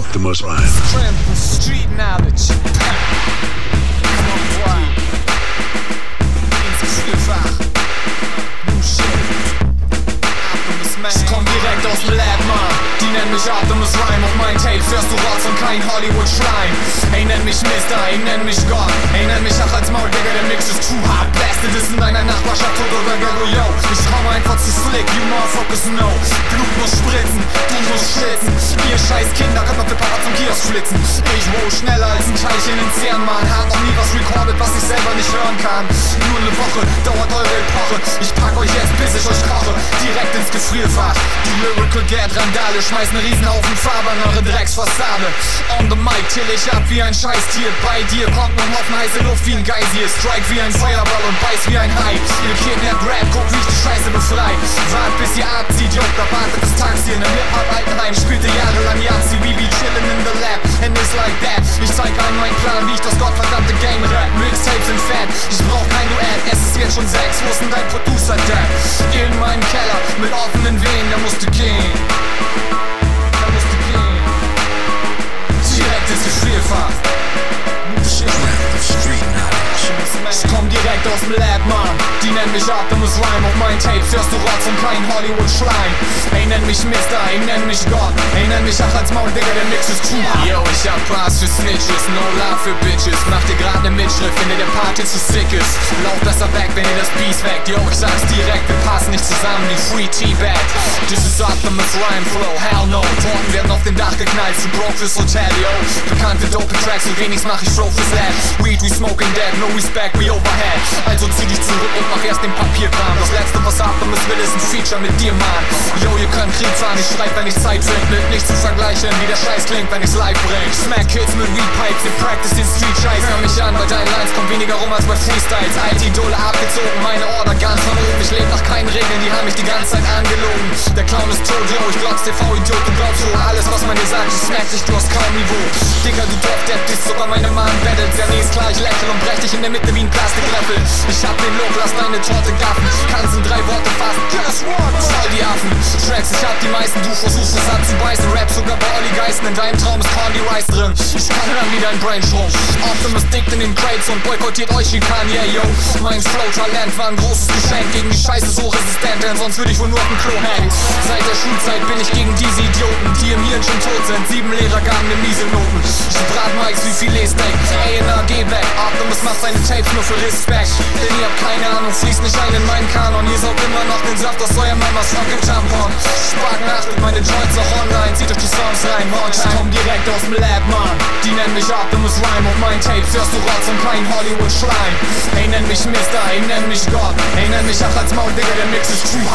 Optimus Rhyme. Trample street knowledge. Komm direkt aus dem Lab, man. Die nennen mich Optimus Rhyme. Auf meinen Tapes hörst du Rotz und kein Hollywood-Schleim. Ey, nenn mich Mister, ey, nenn mich Gott. Ey, nenn mich auch als Maul, Digga, der Mix ist too hard. Blasted ist in deiner Nachbarschaft oder Gaggo, yo. Ich komm einfach zu slick, you motherfuckers know. Blut muss spritzen, du musst schwitzen. Ihr scheiß Kinder könnt noch der Papa zum Kiosk flitzen. Ich roll schneller als ein Teilchen in Zern, man. Hab noch nie was recorded, was ich selber nicht hören kann. Nur eine Woche dauert eure Epoche. Ich pack euch jetzt, bis ich euch koche. Direkt ins Gefrierfach. Die Lyrical Gerd Randale schmeiß ne Riesenhaufen Farbe an eure Drecksfassade. On the mic till ich ab wie ein Scheißtier. Bei dir kommt nun Haufen heiße Luft wie ein Geysir. Strike wie ein Feuerball und beiß wie ein Hai. Ihr kidnappt Rap, guck wie ich die Scheiße befrei. Wart bis ihr abzieht, juckt, da wartet das Taxi in einem Hip-Hop-Altenheim. Spielte jahrelang Yahtzee, we be chillin' in the lab. And it's like that. Ich zeig an meinen Plan, wie ich das gottverdammte Game rap. Mixtapes sind fett, ich brauch kein Duett. Es ist jetzt schon sechs, wo ist denn dein Producer-Dad? In meinem Keller mit offenen Die nennen mich Optimus Rhyme. Auf meinen Tapes hörst du Rotz und kein Hollywood-Schleim. Ey, nenn mich Mister, ey, nenn mich Gott. Ey, nenn mich auch als Maul, Digga, der Mix ist true. Yo, ich hab Bars für Snitches, no love für Bitches. Mach dir grad ne Mitschrift, wenn dir der Party zu sick ist. Lauf besser weg, wenn ihr das Beast weckt. Yo, ich sag's direkt, wir passen nicht zusammen wie Free T-Bag. This is Optimus Rhyme Flow, hell no. Torten werden auf den Dach geknallt, zu broke fürs Hotel, yo. Bekannt für dope Tracks und wenigstens mach ich Show fürs Lab. Weed, we smoking dead, no respect, we overhead. Also zieh dich zurück und mach erst den Papierkram. Das letzte, was Optimus will, ist ein Feature mit dir, Mann. Yo, ihr könnt Krieg fahren, ich schreib, wenn ich Zeit finde. Nicht zu vergleichen, wie der Scheiß klingt, wenn ich's live bring. Smack Kids mit Weed Pipes, ihr practice den Street Scheiß. Hör mich an, bei deinen Lines kommt weniger rum als bei Freestyles. Alte Idole abgezogen, meine Order ganz von oben. Ich leb nach keinen Regeln, die haben mich die ganze Zeit angelogen. Der Clown ist tot, yo, ich glotz TV-Idiot, du glaubst so alles, was man dir sagt, ich smack dich, du hast kaum Niveau. Digga, du Dorf, der bist sogar meine Mann battelt. Sehr nee, ist klar, ich lächle und brech dich in der Mitte wie ein Plastiklöffel. Ich hab den Look, lass deine Torte gaffen. Kannst in drei Worte fassen, guess what? Voll die Affen. Tracks, ich hab die meisten, du versuchst es abzubeißen. Rap sogar Geisten, in deinem Traum ist Corny Rice drin. Ich kann dann wieder ein Brain Show. Optimus dickt in den Crates und boykottiert euch wie Kanye, yo. Mein Flow-Talent war ein großes Geschenk. Gegen die Scheiße so resistent, denn sonst würde ich wohl nur auf dem Klo hängen. Seit der Schulzeit bin ich gegen diese Idioten, die im Hirn schon tot sind. Sieben Lehrer gaben mir miese Noten. Ich brat Mikes wie Filet-Steak. A&R, geh weg. Optimus macht seine Tapes nur für Respekt. Denn ihr habt keine Ahnung, fließt nicht ein in meinen Kanon. Ihr saugt immer noch den Saft aus eurer Mamas fucking Tampon. Spark nachtet meine Joints auch online. Zieht euch die Rein, One Ich komm direkt aus dem Lab, man. Die nennen mich Optimus Rhyme. Auf meinen Tapes hörst du Rotz und kein Hollywood-Schleim. Ey, nenn mich Mister, ey, nenn mich Gott. Ey, nenn mich auch als Maul, Digga, der Mix ist true.